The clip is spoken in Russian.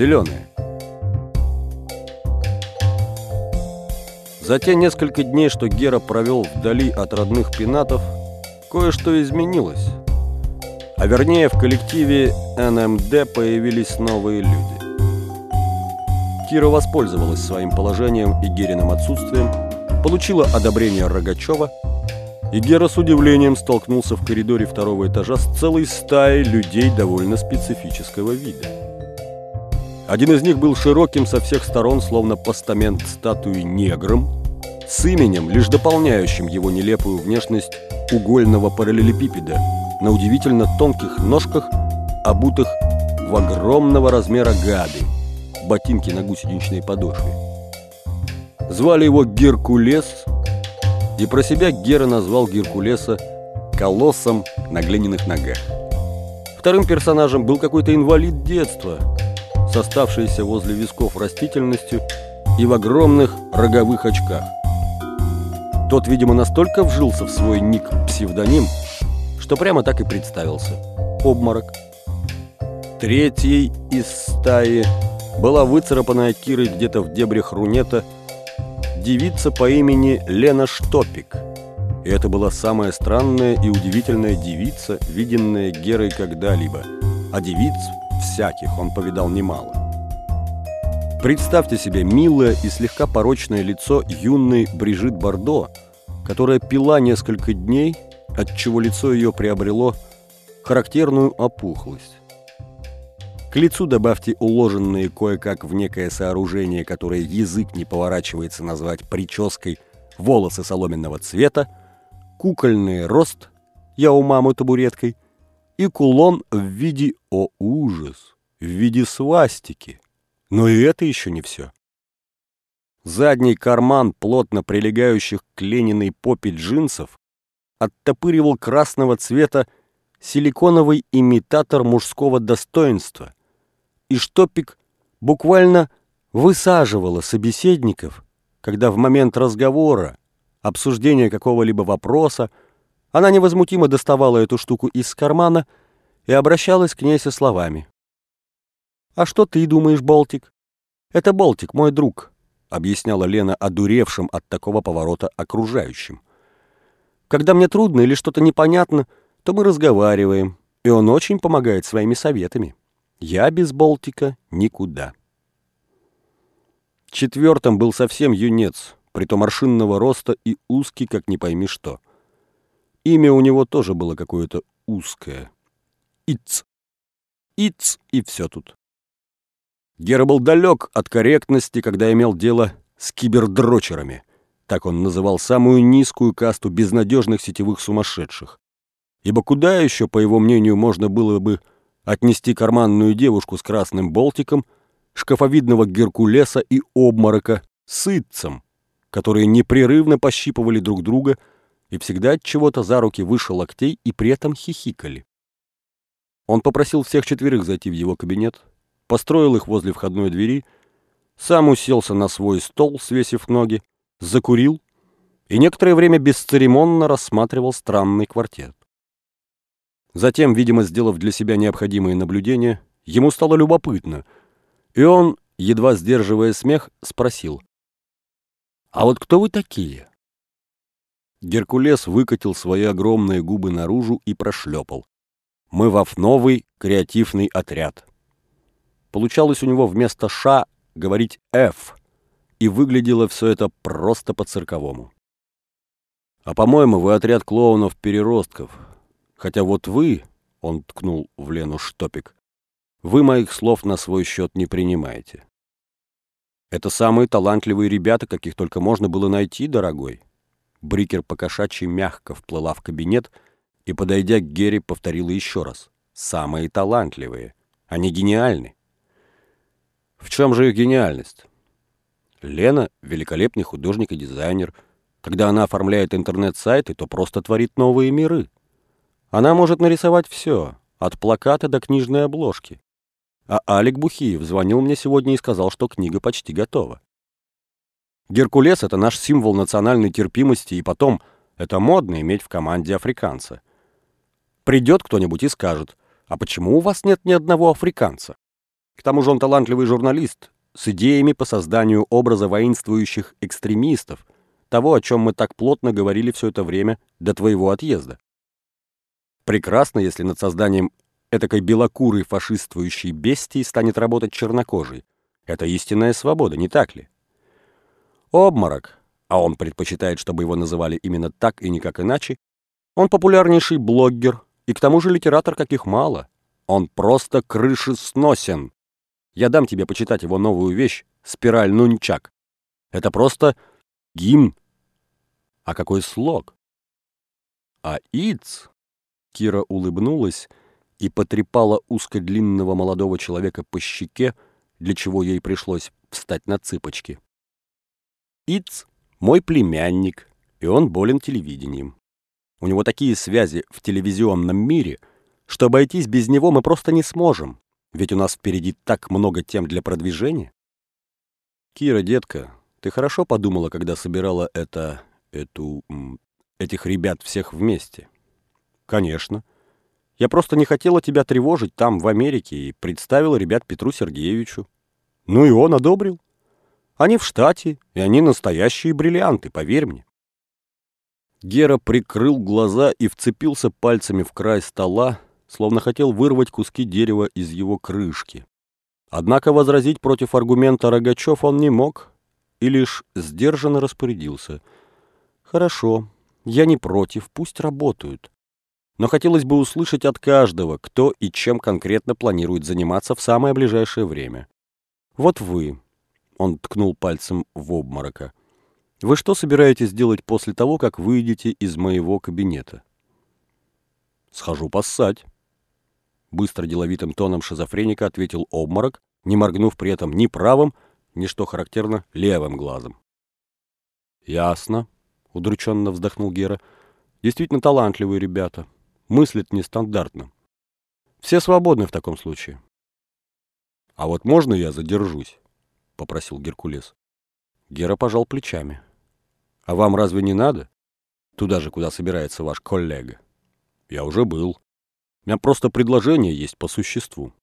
зеленые. За те несколько дней, что Гера провел вдали от родных пенатов, кое-что изменилось. А вернее, в коллективе НМД появились новые люди. Кира воспользовалась своим положением и Гериным отсутствием, получила одобрение Рогачева, и Гера с удивлением столкнулся в коридоре второго этажа с целой стаей людей довольно специфического вида. Один из них был широким со всех сторон, словно постамент статуи негром, с именем, лишь дополняющим его нелепую внешность угольного параллелепипеда, на удивительно тонких ножках, обутых в огромного размера гады, ботинки на гусеничной подошве. Звали его Геркулес, и про себя Гера назвал Геркулеса колоссом на глиняных ногах. Вторым персонажем был какой-то инвалид детства, составшийся возле висков растительностью и в огромных роговых очках. Тот, видимо, настолько вжился в свой ник-псевдоним, что прямо так и представился. Обморок. Третьей из стаи была выцарапанная Кирой где-то в дебрях рунета девица по имени Лена Штопик. И это была самая странная и удивительная девица, виденная Герой когда-либо. А девиц всяких он повидал немало. Представьте себе милое и слегка порочное лицо юной Брижит Бардо, которая пила несколько дней, отчего лицо ее приобрело характерную опухлость. К лицу добавьте уложенные кое-как в некое сооружение, которое язык не поворачивается назвать прической, волосы соломенного цвета, кукольный рост, я у мамы табуреткой, и кулон в виде, о ужас, в виде свастики. Но и это еще не все. Задний карман, плотно прилегающих к Лениной попе джинсов, оттопыривал красного цвета силиконовый имитатор мужского достоинства, и Штопик буквально высаживала собеседников, когда в момент разговора, обсуждения какого-либо вопроса, она невозмутимо доставала эту штуку из кармана и обращалась к ней со словами. «А что ты думаешь, Болтик?» «Это Болтик, мой друг», — объясняла Лена одуревшим от такого поворота окружающим. «Когда мне трудно или что-то непонятно, то мы разговариваем, и он очень помогает своими советами. Я без Болтика никуда». Четвертым был совсем юнец, притом аршинного роста и узкий, как не пойми что. Имя у него тоже было какое-то узкое. Иц. Иц, и все тут. Гера был далек от корректности, когда имел дело с кибердрочерами. Так он называл самую низкую касту безнадежных сетевых сумасшедших. Ибо куда еще, по его мнению, можно было бы отнести карманную девушку с красным болтиком, шкафовидного Геркулеса и обморока с итцем, которые непрерывно пощипывали друг друга и всегда от чего-то за руки выше локтей и при этом хихикали. Он попросил всех четверых зайти в его кабинет, построил их возле входной двери, сам уселся на свой стол, свесив ноги, закурил и некоторое время бесцеремонно рассматривал странный квартет. Затем, видимо, сделав для себя необходимые наблюдения, ему стало любопытно, и он, едва сдерживая смех, спросил, «А вот кто вы такие?» Геркулес выкатил свои огромные губы наружу и прошлепал. «Мы во новый креативный отряд». Получалось у него вместо «ша» говорить «ф», и выглядело все это просто по-цирковому. «А, по-моему, вы отряд клоунов-переростков. Хотя вот вы, — он ткнул в Лену штопик, — вы моих слов на свой счет не принимаете. Это самые талантливые ребята, каких только можно было найти, дорогой». Брикер покошачьи мягко вплыла в кабинет и, подойдя к Герри, повторила еще раз. «Самые талантливые. Они гениальны. В чем же их гениальность? Лена — великолепный художник и дизайнер. Когда она оформляет интернет-сайты, то просто творит новые миры. Она может нарисовать все, от плаката до книжной обложки. А Алик Бухиев звонил мне сегодня и сказал, что книга почти готова. Геркулес — это наш символ национальной терпимости, и потом, это модно иметь в команде африканца. Придет кто-нибудь и скажет, а почему у вас нет ни одного африканца? К тому же он талантливый журналист, с идеями по созданию образа воинствующих экстремистов, того, о чем мы так плотно говорили все это время до твоего отъезда. Прекрасно, если над созданием этакой белокурой фашиствующей бестии станет работать чернокожий. Это истинная свобода, не так ли? Обморок, а он предпочитает, чтобы его называли именно так и никак иначе, он популярнейший блоггер, и к тому же литератор каких мало. Он просто крышесносен. Я дам тебе почитать его новую вещь «Спираль Нунчак». Это просто гимн. А какой слог? А Иц... Кира улыбнулась и потрепала узкодлинного молодого человека по щеке, для чего ей пришлось встать на цыпочки. Иц — мой племянник, и он болен телевидением. У него такие связи в телевизионном мире, что обойтись без него мы просто не сможем, ведь у нас впереди так много тем для продвижения. Кира, детка, ты хорошо подумала, когда собирала это, эту, этих ребят всех вместе? Конечно. Я просто не хотела тебя тревожить там, в Америке, и представила ребят Петру Сергеевичу. Ну и он одобрил. Они в штате, и они настоящие бриллианты, поверь мне. Гера прикрыл глаза и вцепился пальцами в край стола, словно хотел вырвать куски дерева из его крышки. Однако возразить против аргумента Рогачев он не мог и лишь сдержанно распорядился. «Хорошо, я не против, пусть работают. Но хотелось бы услышать от каждого, кто и чем конкретно планирует заниматься в самое ближайшее время. Вот вы, — он ткнул пальцем в обморока, — вы что собираетесь делать после того, как выйдете из моего кабинета? Схожу поссать. Быстро деловитым тоном шизофреника ответил обморок, не моргнув при этом ни правым, ни, что характерно, левым глазом. «Ясно», — удрученно вздохнул Гера. «Действительно талантливые ребята. Мыслят нестандартно. Все свободны в таком случае». «А вот можно я задержусь?» — попросил Геркулес. Гера пожал плечами. «А вам разве не надо? Туда же, куда собирается ваш коллега. Я уже был». У меня просто предложение есть по существу.